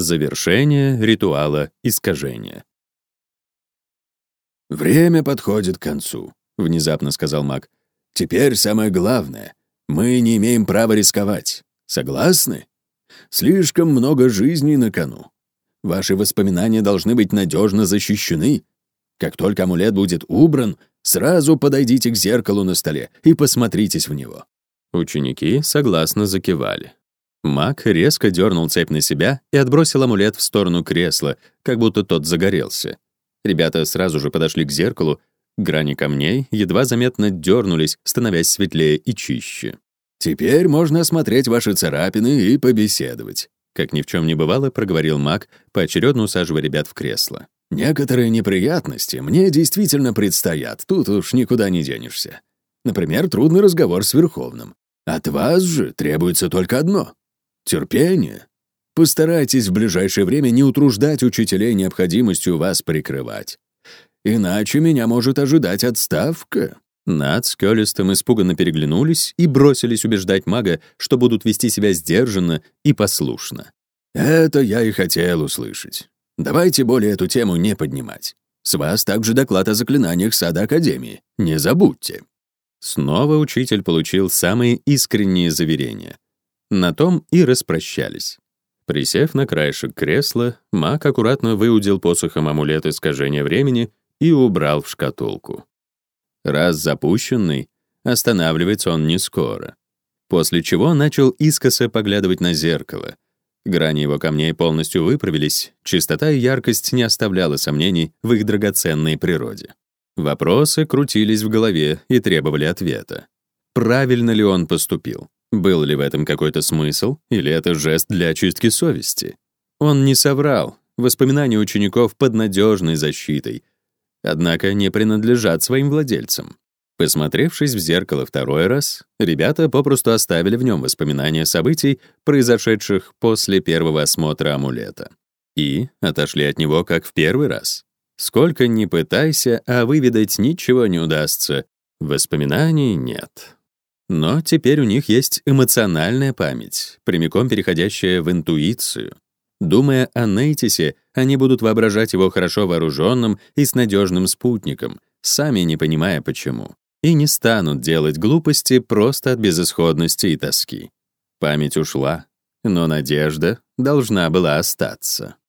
Завершение ритуала искажения. «Время подходит к концу», — внезапно сказал маг. «Теперь самое главное. Мы не имеем права рисковать. Согласны? Слишком много жизней на кону. Ваши воспоминания должны быть надежно защищены. Как только амулет будет убран, сразу подойдите к зеркалу на столе и посмотритесь в него». Ученики согласно закивали. Маг резко дернул цепь на себя и отбросил амулет в сторону кресла, как будто тот загорелся. Ребята сразу же подошли к зеркалу, грани камней едва заметно дернулись, становясь светлее и чище. «Теперь можно осмотреть ваши царапины и побеседовать», как ни в чем не бывало, проговорил маг, поочередно усаживая ребят в кресло. «Некоторые неприятности мне действительно предстоят, тут уж никуда не денешься. Например, трудный разговор с Верховным. От вас же требуется только одно — терпение. Постарайтесь в ближайшее время не утруждать учителей необходимостью вас прикрывать. Иначе меня может ожидать отставка». Над с Кёлистом испуганно переглянулись и бросились убеждать мага, что будут вести себя сдержанно и послушно. «Это я и хотел услышать. Давайте более эту тему не поднимать. С вас также доклад о заклинаниях Сада Академии. Не забудьте». Снова учитель получил самые искренние заверения. На том и распрощались. Присев на краешек кресла, маг аккуратно выудил посохом амулет искажения времени и убрал в шкатулку. Раз запущенный, останавливается он не скоро. После чего начал искоса поглядывать на зеркало. Грани его камней полностью выправились, чистота и яркость не оставляла сомнений в их драгоценной природе. Вопросы крутились в голове и требовали ответа. Правильно ли он поступил? Был ли в этом какой-то смысл, или это жест для очистки совести? Он не соврал. Воспоминания учеников под надежной защитой, однако не принадлежат своим владельцам. Посмотревшись в зеркало второй раз, ребята попросту оставили в нем воспоминания событий, произошедших после первого осмотра амулета. И отошли от него, как в первый раз. Сколько ни пытайся, а выведать ничего не удастся. Воспоминаний нет. Но теперь у них есть эмоциональная память, прямиком переходящая в интуицию. Думая о Нейтисе, они будут воображать его хорошо вооруженным и с надежным спутником, сами не понимая почему, и не станут делать глупости просто от безысходности и тоски. Память ушла, но надежда должна была остаться.